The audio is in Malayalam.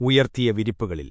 ഉയർത്തിയ വിരിപ്പുകളിൽ.